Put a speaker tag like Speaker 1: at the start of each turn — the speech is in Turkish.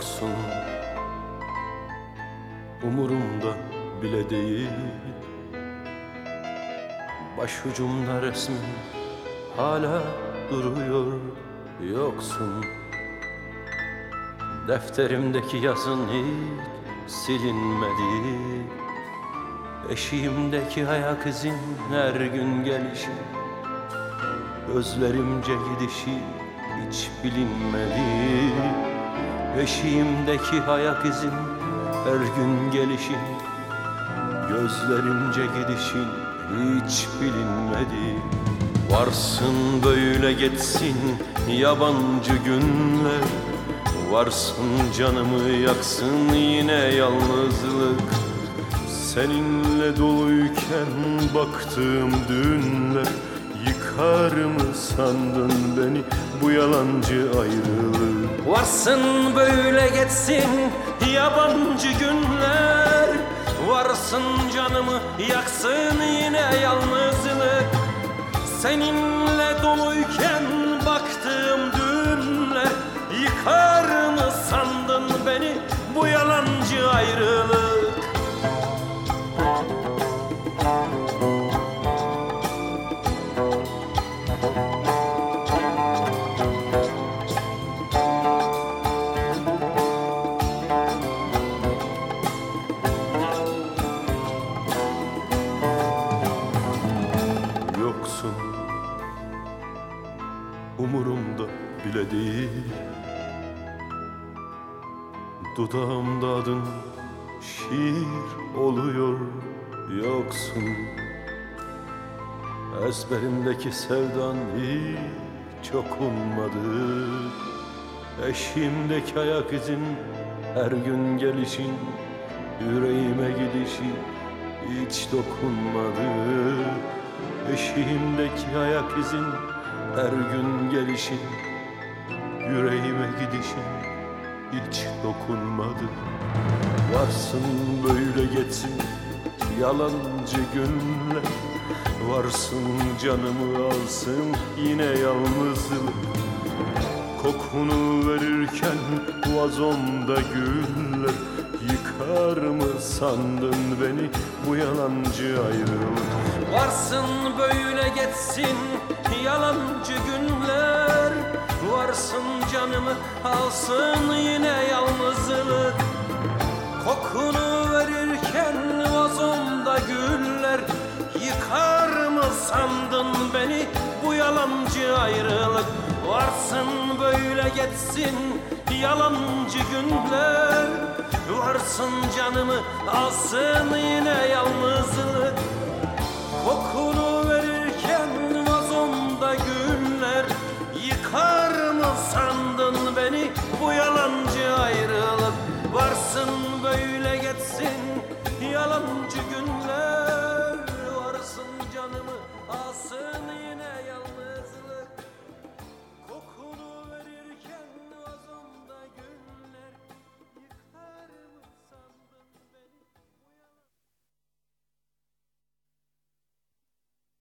Speaker 1: Yoksun. Umurumda bile değil. Başucumda resmin hala duruyor Yoksun. Defterimdeki yazın hiç silinmedi. Eşiğimdeki ayak izin her gün gelişi. Gözlerimce gidişi hiç bilinmedi Eşiğimdeki ayak izin her gün gelişi Gözlerimce gidişin hiç bilinmedi. Varsın böyle geçsin yabancı günler. Varsın canımı yaksın yine yalnızlık. Seninle doluyken baktığım dünler Yıkar mı sandın beni? Bu yalancı ayrılık. Varsın böyle geçsin yabancı günler. Varsın canımı yaksın yine yalnızlık. Seninle doluyken baktığım dünler Yıkar mı sandın beni? Bu yalancı ayrılık Yoksun. Umurumda bile değil. Dudağımda adın şiir oluyor. Yoksun Ezberimdeki sevdan hiç okunmadı. Eşiğimdeki ayak izin her gün gelişin Yüreğime gidişi hiç dokunmadı. Eşiğimdeki ayak izin her gün gelişin Yüreğime gidişin hiç dokunmadı. Varsın böyle geçsin yalancı günler Varsın canımı alsın yine yalnızlık Kokunu verirken vazomda güller. Yıkar mı sandın beni bu yalancı ayrılık? Varsın böyle geçsin yalancı günler. Varsın canımı alsın yine yalnızlık yalancı ayrılık Varsın böyle geçsin. Yalancı günler Varsın canımı alsın yine yalnızlık. Kokunu